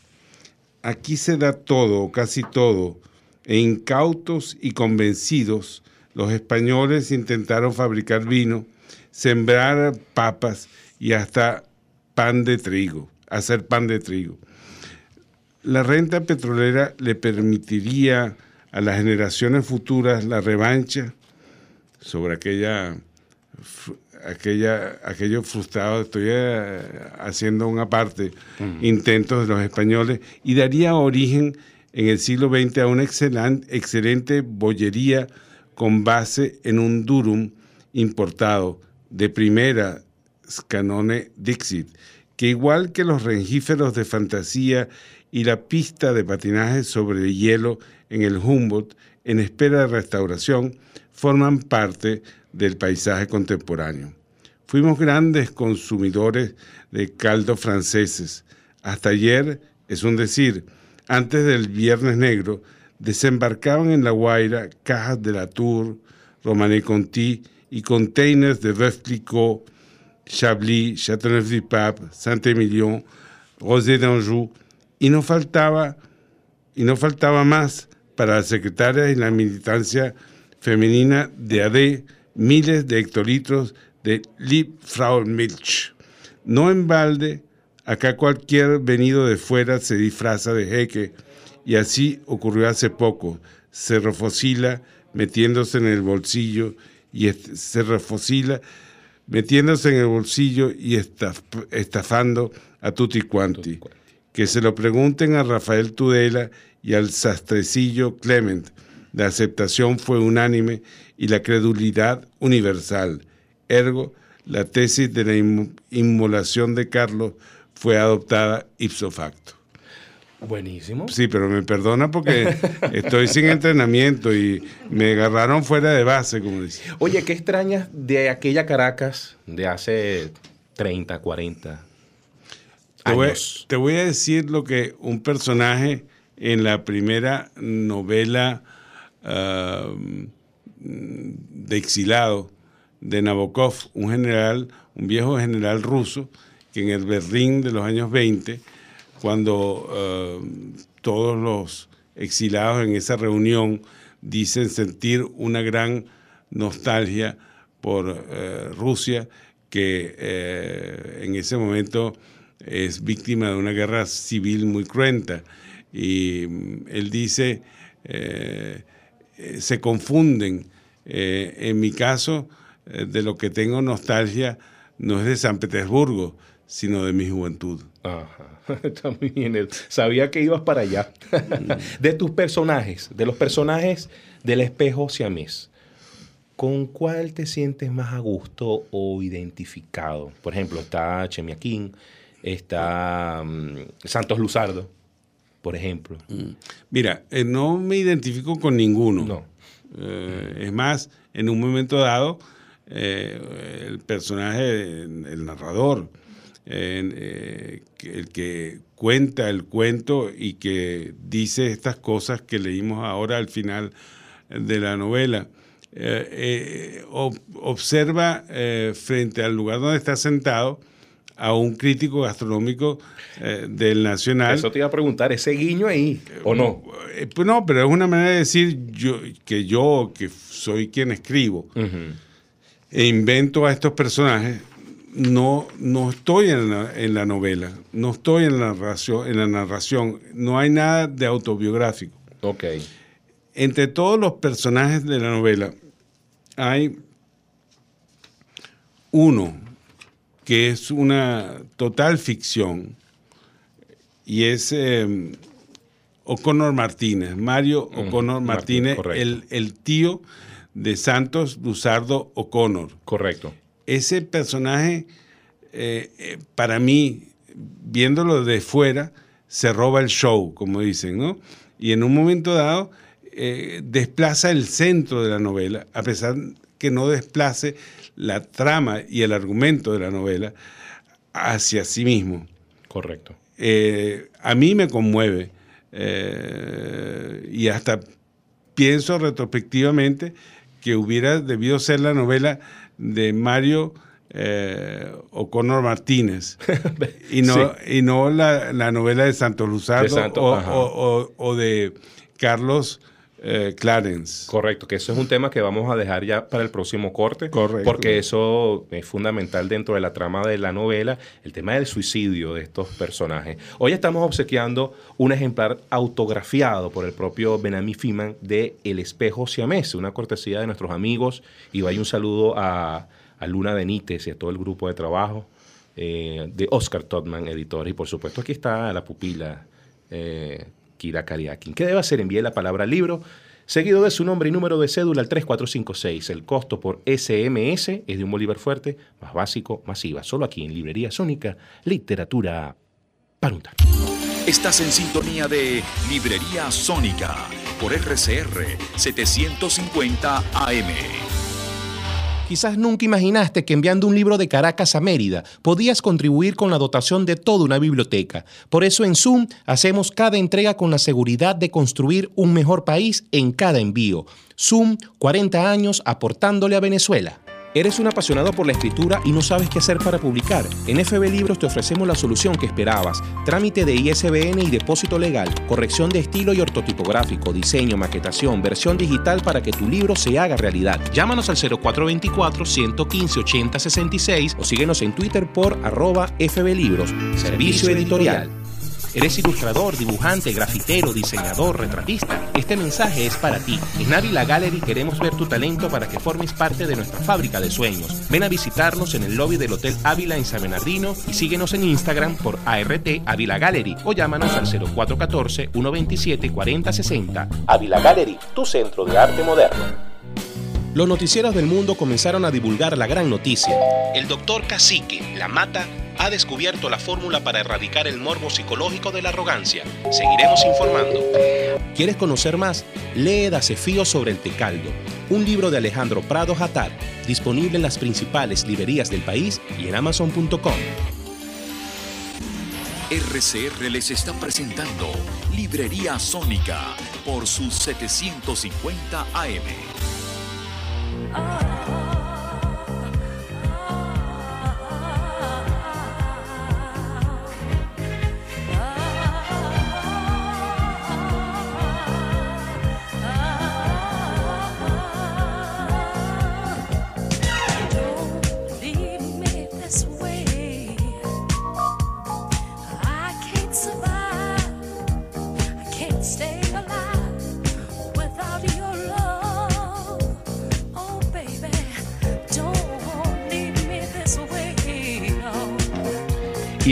Aquí se da todo, casi todo, e incautos y convencidos, los españoles intentaron fabricar vino, sembrar papas y hasta pan de trigo, hacer pan de trigo. La renta petrolera le permitiría a las generaciones futuras la revancha sobre aquella, aquella, aquello frustrado, estoy eh, haciendo una parte, intentos de los españoles, y daría origen en el siglo XX a una excelente, excelente bollería con base en un durum importado de primera Canone Dixit, que igual que los rengíferos de fantasía y la pista de patinaje sobre hielo en el Humboldt, en espera de restauración, forman parte del paisaje contemporáneo. Fuimos grandes consumidores de caldo franceses. Hasta ayer, es un decir, antes del Viernes Negro, desembarcaban en La Guaira cajas de la Tour, Romané Conti y containers de Veuve Chablis, Châteauneuf-du-Pape, Saint-Émilion, Rosé d'Anjou, y no faltaba más para la secretaria y la militancia femenina de AD, miles de hectolitros de Liebfrauenmilch. No en balde, acá cualquier venido de fuera se disfraza de jeque, y así ocurrió hace poco. Se refosila metiéndose en el bolsillo y se refosila metiéndose en el bolsillo y estafando a tutti quanti. Que se lo pregunten a Rafael Tudela y al sastrecillo Clement. La aceptación fue unánime y la credulidad universal. Ergo, la tesis de la inmolación de Carlos fue adoptada ipso facto. Buenísimo. Sí, pero me perdona porque estoy sin entrenamiento y me agarraron fuera de base, como dice. Oye, ¿qué extrañas de aquella Caracas de hace 30, 40 años? Te voy, a decir lo que un personaje en la primera novela ah, de exilado de Nabokov, un general, un viejo general ruso, que en el Berlín de los años 20 cuando eh, todos los exilados en esa reunión dicen sentir una gran nostalgia por eh, Rusia, que eh, en ese momento es víctima de una guerra civil muy cruenta. Y mm, él dice, se confunden. en mi caso, de lo que tengo nostalgia no es de San Petersburgo, sino de mi juventud. Ajá, *laughs* también sabía que ibas para allá. de tus personajes, de los personajes del espejo siamés, ¿con cuál te sientes más a gusto o identificado? Por ejemplo, está Chemiaquín, está mm, Santos Luzardo, por ejemplo. Mm. Mira, eh, no me identifico con ninguno. No. Eh, es más, en un momento dado, eh, el personaje, el narrador, eh, el que cuenta el cuento y que dice estas cosas que leímos ahora al final de la novela. Eh, eh, observa frente al lugar donde está sentado a un crítico gastronómico del Nacional. Eso te iba a preguntar, ¿ese guiño ahí o no? pues no, pero es una manera de decir yo, que yo, que soy quien escribo, e invento a estos personajes, no, no estoy en la, novela, no estoy en la, narración, en la narración, no hay nada de autobiográfico. Ok. Entre todos los personajes de la novela hay uno que es una total ficción y es eh, O'Connor Martínez, Mario O'Connor Martínez, el, el, tío de Santos Luzardo O'Connor. Correcto ese personaje, eh, eh, para mí, viéndolo de fuera, se roba el show, como dicen, ¿no? Y en un momento dado eh, desplaza el centro de la novela, a pesar que no desplace la trama y el argumento de la novela hacia sí mismo. Correcto. a mí me conmueve y hasta pienso retrospectivamente que hubiera debido ser la novela de Mario eh, O'Connor Martínez. *laughs* Y no, y no la, novela de Santos Luzardo o, de Carlos eh, Clarence. Correcto, que eso es un tema que vamos a dejar ya para el próximo corte. Correcto. Porque eso es fundamental dentro de la trama de la novela, el tema del suicidio de estos personajes. Hoy estamos obsequiando un ejemplar autografiado por el propio Benami Fiman de El espejo siamés, una cortesía de nuestros amigos. Y vaya un saludo a, Luna Benítez y a todo el grupo de trabajo eh, de Oscar Todman, editor. Y por supuesto aquí está la pupila. Eh, Kira Kariakin. ¿Qué debe hacer? Envíe la palabra libro seguido de su nombre y número de cédula al 3456. El costo por SMS es de un bolívar fuerte, más básico, masiva. Solo aquí en Librería Sónica, literatura para un Estás en sintonía de Librería Sónica por RCR 750 AM. Quizás nunca imaginaste que enviando un libro de Caracas a Mérida podías contribuir con la dotación de toda una biblioteca. Por eso en Zoom hacemos cada entrega con la seguridad de construir un mejor país en cada envío. Zoom, 40 años aportándole a Venezuela. ¿Eres un apasionado por la escritura y no sabes qué hacer para publicar? En FB Libros te ofrecemos la solución que esperabas. Trámite de ISBN y depósito legal, corrección de estilo y ortotipográfico, diseño, maquetación, versión digital para que tu libro se haga realidad. Llámanos al 0424-115-8066 o síguenos en Twitter por arroba FB Libros. Servicio editorial. ¿Eres ilustrador, dibujante, grafitero, diseñador, retratista? Este mensaje es para ti. En Ávila Gallery queremos ver tu talento para que formes parte de nuestra fábrica de sueños. Ven a visitarnos en el lobby del Hotel Ávila en San Bernardino y síguenos en Instagram por ART Ávila Gallery o llámanos al 0414-127-4060. Ávila Gallery, tu centro de arte moderno. Los noticieros del mundo comenzaron a divulgar la gran noticia. El doctor Cacique, la mata, ha descubierto la fórmula para erradicar el morbo psicológico de la arrogancia. Seguiremos informando. ¿Quieres conocer más? Lee Dacefío sobre el Tecaldo, un libro de Alejandro Prado Hatar, disponible en las principales librerías del país y en amazon.com. RCR les está presentando Librería Sónica por sus 750 AM. Y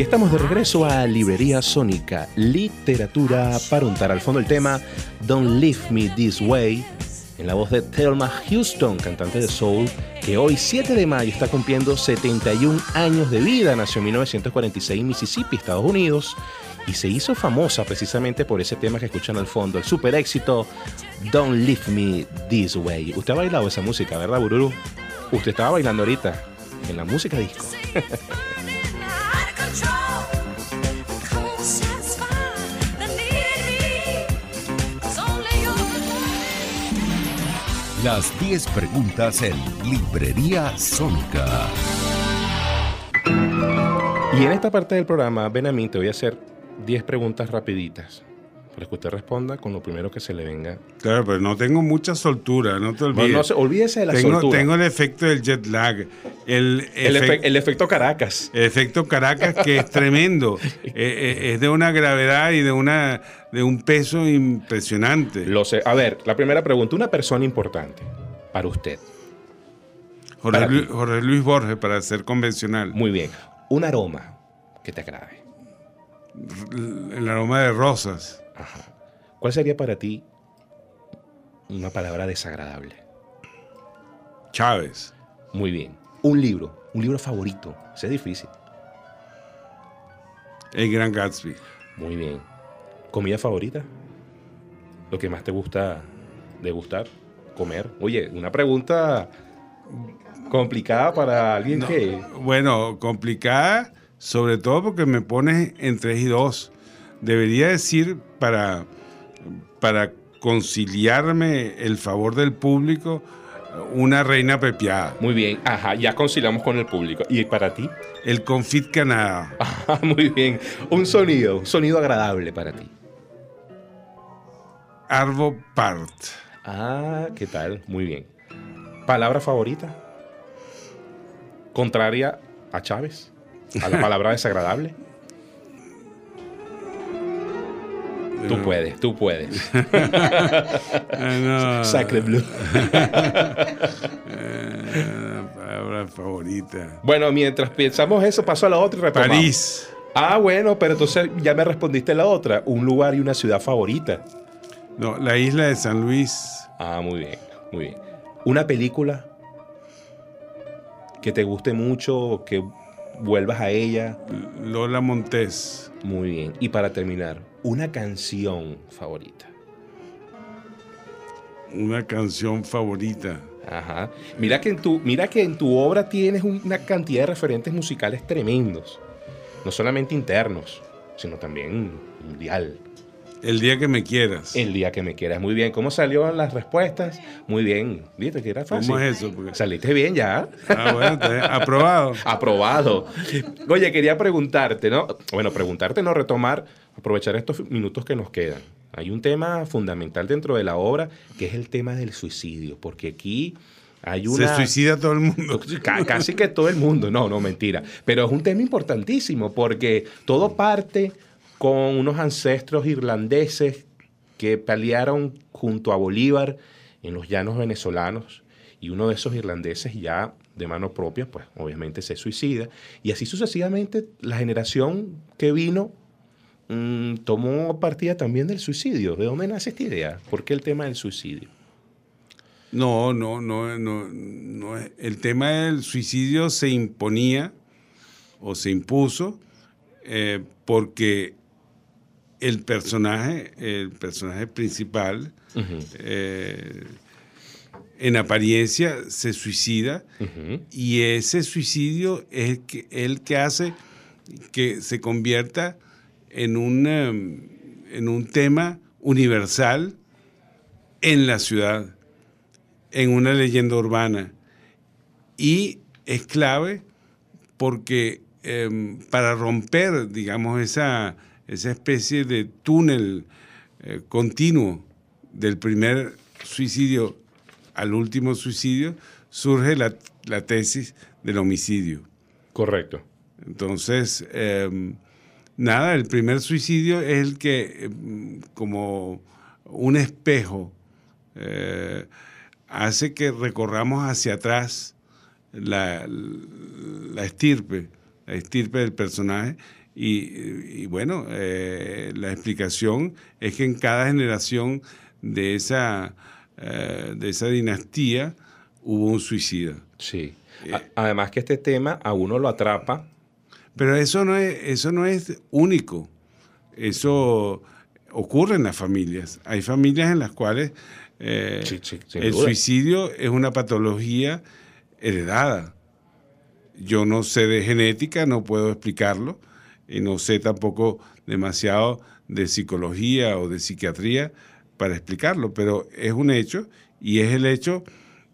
estamos de regreso a Librería Sónica, literatura para untar al fondo el tema Don't Leave Me This Way, en la voz de Thelma Houston, cantante de soul, que hoy 7 de mayo está cumpliendo 71 años de vida, nació en 1946 en Mississippi, Estados Unidos, y se hizo famosa precisamente por ese tema que escuchan al fondo, el super éxito Don't Leave Me This Way. Usted ha bailado esa música, ¿verdad, Bururu? Usted estaba bailando ahorita en la música disco. *laughs* Las 10 preguntas en Librería Sónica. Y en esta parte del programa, Benamín, te voy a hacer 10 preguntas rapiditas para que usted responda con lo primero que se le venga. Claro, pero no tengo mucha soltura, no te olvides. No, no olvídese de la tengo, soltura. Tengo el efecto del jet lag. El, el, efec- el efecto Caracas. el efecto Caracas, que es tremendo. *laughs* Eh, eh, es de una gravedad y de, una, de un peso impresionante. Lo sé. A ver, la primera pregunta. Una persona importante para usted. Jorge, para Lu- ti. Jorge Luis Borges, para ser convencional. Muy bien. Un aroma que te agrade. El aroma de rosas. ¿Cuál sería para ti una palabra desagradable? Chávez. Muy bien. Un libro. Un libro favorito. Ese es difícil. El Gran Gatsby. Muy bien. ¿Comida favorita? ¿Lo que más te gusta degustar? ¿Comer? Oye, una pregunta complicada para alguien que... Bueno, complicada, sobre todo porque me pones en 3 y 2. Debería decir, para, para conciliarme el favor del público, una reina pepiada. Muy bien. Ajá, ya conciliamos con el público. ¿Y para ti? El Confit Canadá. *laughs* Ajá, muy bien. Un sonido, un sonido agradable para ti. Arvo Part. Ah, ¿qué tal? Muy bien. ¿Palabra favorita? ¿Contraria a Chávez? ¿A la palabra desagradable? *laughs* Tú puedes, tú puedes. *laughs* Ah, no. Sacre bleu. Eh, la palabra favorita. Bueno, mientras pensamos eso, pasó a la otra y retomamos. París. Ah, bueno, pero entonces ya me respondiste la otra. Un lugar y una ciudad favorita. No, la isla de San Luis. Ah, muy bien, muy bien. ¿Una película que te guste mucho, que vuelvas a ella? Lola Montés. Muy bien. Y para terminar, una canción favorita. Una canción favorita. Ajá. Mira que en tu, mira que en tu obra tienes una cantidad de referentes musicales tremendos. No solamente internos, sino también mundial. El día que me quieras. El día que me quieras. Muy bien. ¿Cómo salieron las respuestas? Muy bien. ¿Viste que era fácil? ¿Cómo es eso? Saliste bien ya. Ah, bueno, aprobado. *laughs* aprobado. Oye, quería preguntarte, ¿no? Bueno, preguntarte, no retomar, aprovechar estos minutos que nos quedan. Hay un tema fundamental dentro de la obra que es el tema del suicidio, porque aquí hay una... Se suicida todo el mundo. *laughs* Casi que todo el mundo, no, no, mentira. Pero es un tema importantísimo porque todo parte con unos ancestros irlandeses que pelearon junto a Bolívar en los llanos venezolanos y uno de esos irlandeses ya de mano propia, pues obviamente se suicida y así sucesivamente la generación que vino mmm, tomó partida también del suicidio. ¿De dónde nace esta idea? ¿Por qué el tema del suicidio? No, no, no, no, no. El tema del suicidio se imponía o se impuso eh, porque el personaje, el personaje principal, eh, en apariencia se suicida y ese suicidio es el que, el que hace que se convierta en un, en un tema universal en la ciudad, en una leyenda urbana. Y es clave porque em, para romper, digamos, esa esa especie de túnel eh, continuo del primer suicidio al último suicidio, surge la, tesis del homicidio. Correcto. Entonces, em, nada, el primer suicidio es el que, em, como un espejo, eh, hace que recorramos hacia atrás la, la estirpe, la estirpe del personaje y, bueno, eh, la explicación es que en cada generación de esa, eh, de esa dinastía hubo un suicida. Sí. Eh, además que este tema a uno lo atrapa. Pero eso no es, eso no es único. Eso ocurre en las familias. Hay familias en las cuales el suicidio es una patología heredada. Yo no sé de genética, no puedo explicarlo, y no sé tampoco demasiado de psicología o de psiquiatría para explicarlo, pero es un hecho y es el hecho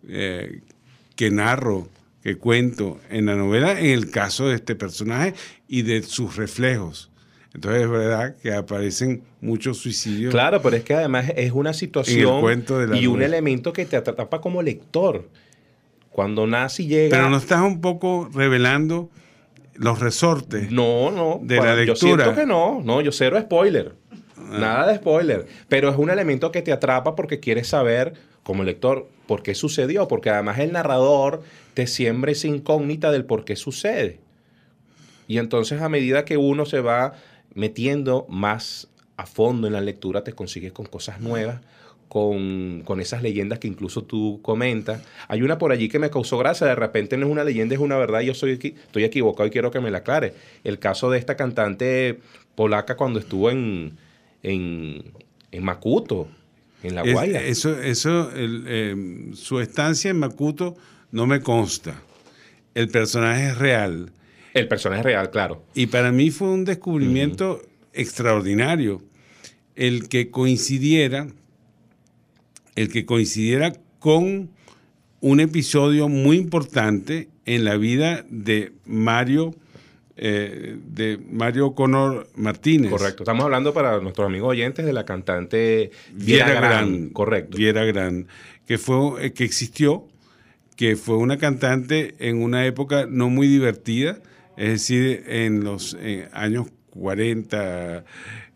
eh, que narro, que cuento en la novela en el caso de este personaje y de sus reflejos. Entonces es verdad que aparecen muchos suicidios. Claro, pero es que además es una situación y un elemento que te atrapa como lector. Cuando nace y llega... Pero no estás un poco revelando los resortes no, no, de la lectura. Yo siento que no, no, yo cero spoiler. Ah. Nada de spoiler. Pero es un elemento que te atrapa porque quieres saber, como lector, por qué sucedió. Porque además el narrador te siembra esa incógnita del por qué sucede. Y entonces a medida que uno se va metiendo más a fondo en la lectura, te consigues con cosas nuevas con, esas leyendas que incluso tú comentas. Hay una por allí que me causó gracia, de repente no es una leyenda, es una verdad, yo soy, estoy equivocado y quiero que me la aclare. El caso de esta cantante polaca cuando estuvo en, en, Macuto, en La Guaya. eso, eso em, su estancia en Macuto no me consta. El personaje es real. El personaje es real, claro. Y para mí fue un descubrimiento extraordinario el que coincidiera el que coincidiera con un episodio muy importante en la vida de Mario, eh, de Mario Conor Martínez. Correcto. Estamos hablando para nuestros amigos oyentes de la cantante Viera, Gran, Correcto. Viera Gran, que, fue, eh, que existió, que fue una cantante en una época no muy divertida, es decir, en los años 40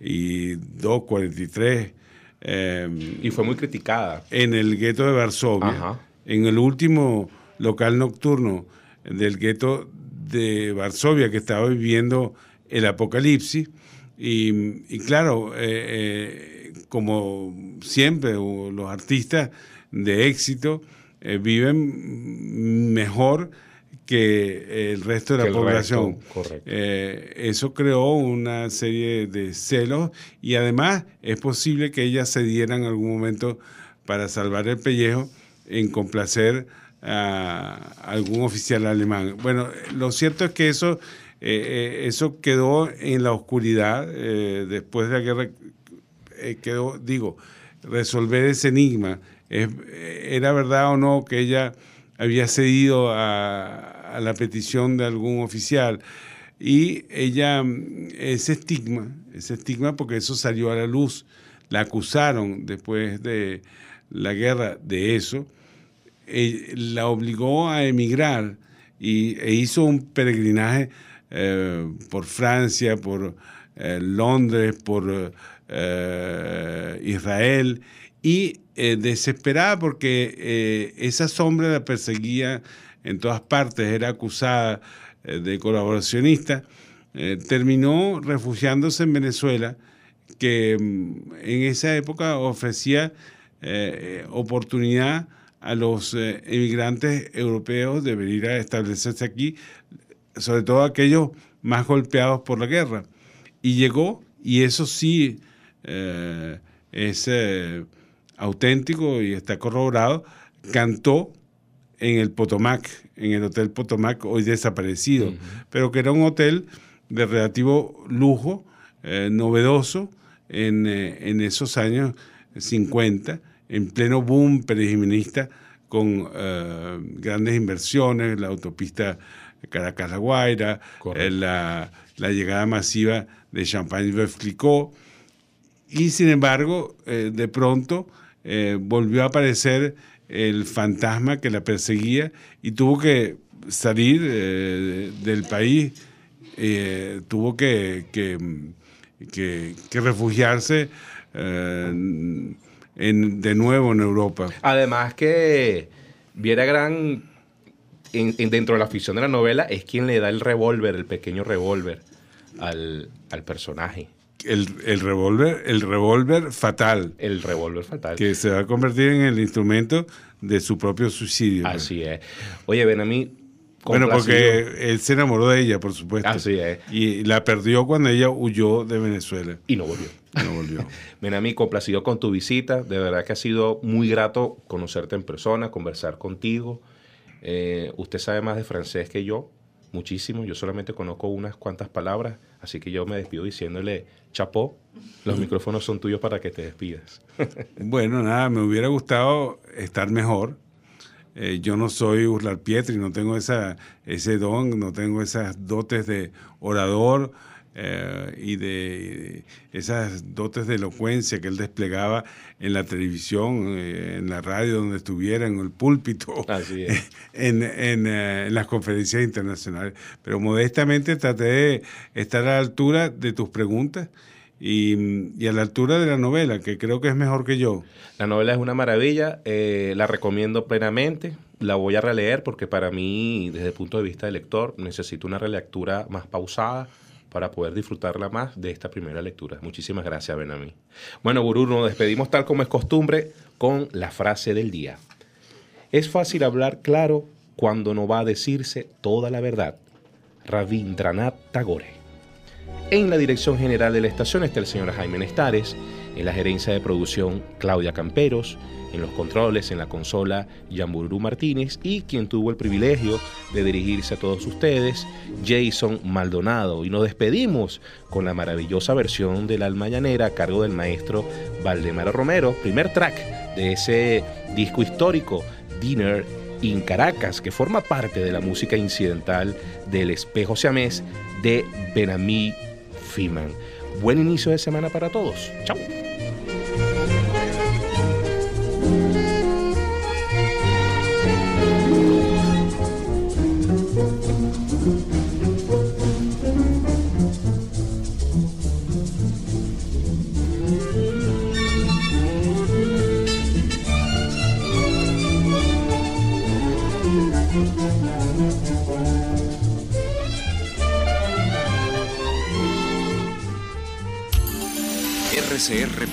y 2, 43 Em, y fue muy criticada. En el gueto de Varsovia, en el último local nocturno del gueto de Varsovia que estaba viviendo el apocalipsis. Y, claro, eh, eh, como siempre, los artistas de éxito, eh, viven mejor que el resto de la población. Eh, eso creó una serie de celos y además es posible que ellas se dieran en algún momento para salvar el pellejo en complacer a algún oficial alemán. Bueno, lo cierto es que eso, eh, eso quedó en la oscuridad después de la guerra. quedó, digo, resolver ese enigma. ¿Era verdad o no que ella había cedido a, la petición de algún oficial? Y ella, ese estigma, ese estigma porque eso salió a la luz, la acusaron después de la guerra de eso, e, la obligó a emigrar y, e hizo un peregrinaje eh, por Francia, por eh, Londres, por eh, Israel. Y eh, desesperada porque eh, esa sombra la perseguía en todas partes, era acusada de colaboracionista, terminó refugiándose en Venezuela, que mm, en esa época ofrecía oportunidad a los emigrantes europeos de venir a establecerse aquí, sobre todo aquellos más golpeados por la guerra. Y llegó, y eso sí eh, es eh, auténtico y está corroborado, cantó en el Potomac, en el Hotel Potomac, hoy desaparecido, pero que era un hotel de relativo lujo, eh, novedoso, en, esos años 50, en pleno boom peregrinacionista, con grandes inversiones, la autopista Caracas-La Guaira, la, la, llegada masiva de Champagne-Veuve-Clicquot, y sin embargo, eh, de pronto eh, volvió a aparecer el fantasma que la perseguía y tuvo que salir eh, del país, tuvo que, que, refugiarse en, de nuevo en Europa. Además que Viera Gran, dentro de la ficción de la novela, es quien le da el revólver, el pequeño revólver al, al personaje el, el revólver el revólver fatal. El revólver fatal. Que se va a convertir en el instrumento de su propio suicidio. Así es. Oye, ven a mí. Bueno, porque él se enamoró de ella, por supuesto. Así es. Y la perdió cuando ella huyó de Venezuela. Y no volvió. No volvió. ven a mí, complacido con tu visita. De verdad que ha sido muy grato conocerte en persona, conversar contigo. Eh, usted sabe más de francés que yo, muchísimo. Yo solamente conozco unas cuantas palabras, así que yo me despido diciéndole Chapó, los micrófonos son tuyos para que te despidas. *laughs* bueno, nada, me hubiera gustado estar mejor. Eh, yo no soy Urlar Pietri, no tengo esa, ese don, no tengo esas dotes de orador eh, y de esas dotes de elocuencia que él desplegaba en la televisión, eh, en la radio, donde estuviera, en el púlpito, *laughs* en, en, las conferencias internacionales. Pero modestamente traté de estar a la altura de tus preguntas y, a la altura de la novela, que creo que es mejor que yo. La novela es una maravilla, eh, la recomiendo plenamente, la voy a releer porque para mí, desde el punto de vista del lector, necesito una relectura más pausada para poder disfrutarla más de esta primera lectura. Muchísimas gracias, Benamí. Bueno, Gurú, nos despedimos tal como es costumbre con la frase del día. Es fácil hablar claro cuando no va a decirse toda la verdad. Rabindranath Tagore. En la dirección general de la estación está el señor Jaime Nestares, en la gerencia de producción Claudia Camperos, en los controles, en la consola Yamburú Martínez y quien tuvo el privilegio de dirigirse a todos ustedes, Jason Maldonado. Y nos despedimos con la maravillosa versión del Alma Llanera a cargo del maestro Valdemar Romero, primer track de ese disco histórico, Dinner in Caracas, que forma parte de la música incidental del espejo siamés de Benamí Fiman. Buen inicio de semana para todos. Chao.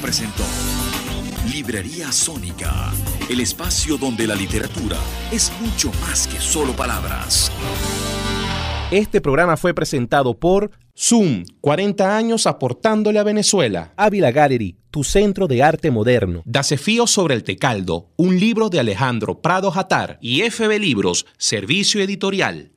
Presentó Librería Sónica, el espacio donde la literatura es mucho más que solo palabras. Este programa fue presentado por Zoom, 40 años aportándole a Venezuela. Ávila Gallery, tu centro de arte moderno. Desafío sobre el Tecaldo, un libro de Alejandro Prado Jatar. Y FB Libros, servicio editorial.